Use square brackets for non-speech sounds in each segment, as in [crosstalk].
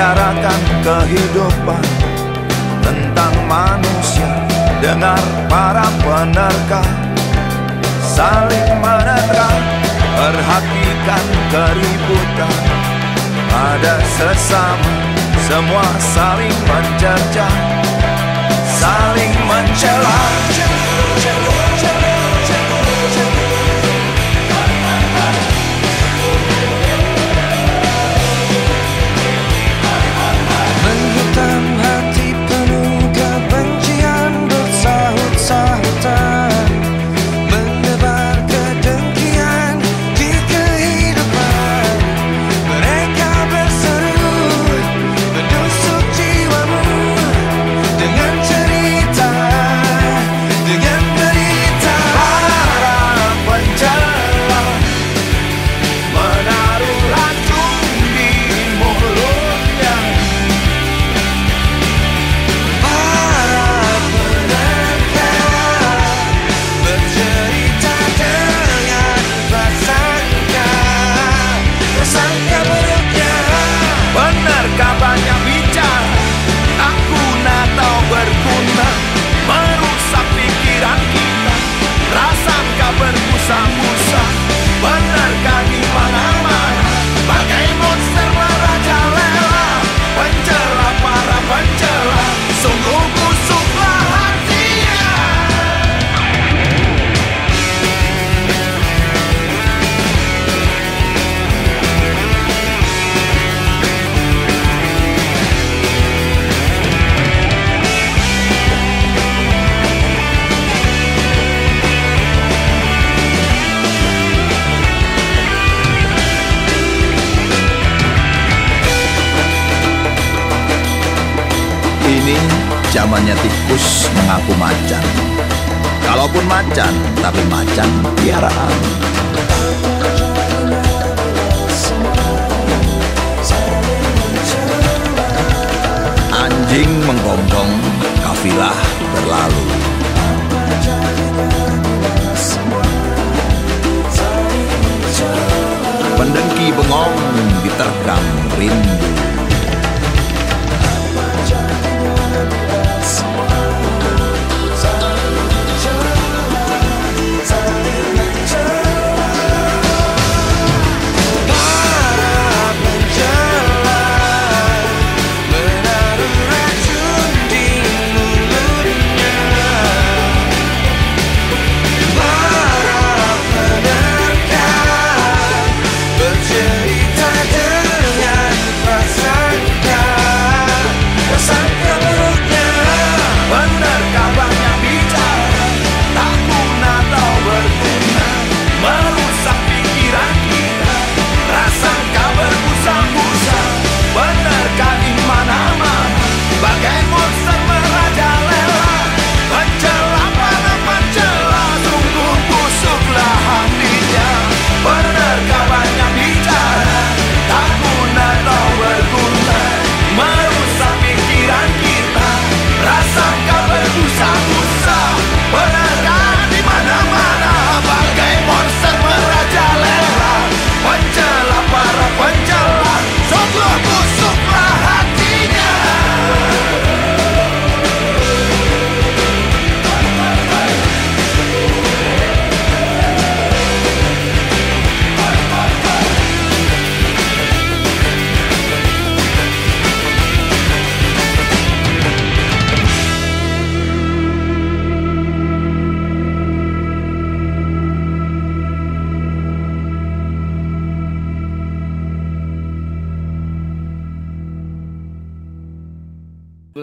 membicarakan kehidupan tentang manusia. Dengar para penerka saling menerka perhatikan keributan. Ada sesama semua saling mencerca saling mencela Ini zamannya tikus mengaku macan. Kalaupun macan, tapi macan piaraan. Anjing menggonggong, kafilah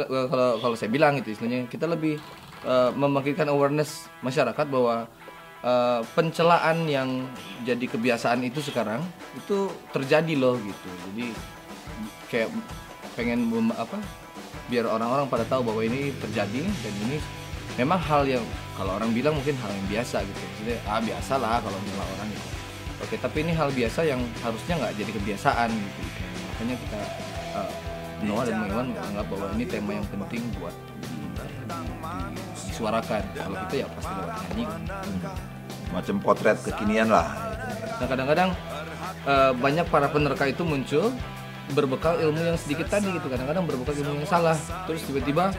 kalau kalau saya bilang itu istilahnya kita lebih eh, membangkitkan awareness masyarakat bahwa eh, pencelaan yang jadi kebiasaan itu sekarang itu terjadi loh gitu. Jadi kayak pengen apa biar orang-orang pada tahu bahwa ini terjadi dan ini memang hal yang kalau orang bilang mungkin hal yang biasa gitu. Maksudnya, ah biasa lah kalau nyela orang gitu. Oke tapi ini hal biasa yang harusnya nggak jadi kebiasaan gitu. Makanya kita eh, Noah dan Maiwan menganggap bahwa ini tema yang penting buat di- di- disuarakan kalau kita ya pasti lewat nyanyi. Macam potret kekinian lah. Nah kadang-kadang eh, banyak para penerka itu muncul berbekal ilmu yang sedikit tadi gitu kadang-kadang berbekal ilmu yang salah terus tiba-tiba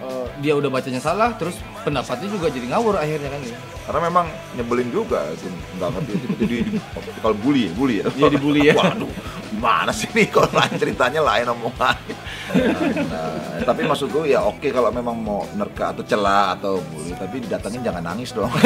eh, dia udah bacanya salah terus pendapatnya juga jadi ngawur akhirnya kan ya Karena memang nyebelin juga itu nggak ngerti itu di, di, kalau bully bully ya. Iya, dibully ya. Waduh, gimana sih nih kalau lain ceritanya lain omongan. Nah, tapi maksud gue ya oke kalau memang mau nerka atau celah atau bully, tapi datangin jangan nangis dong. [laughs]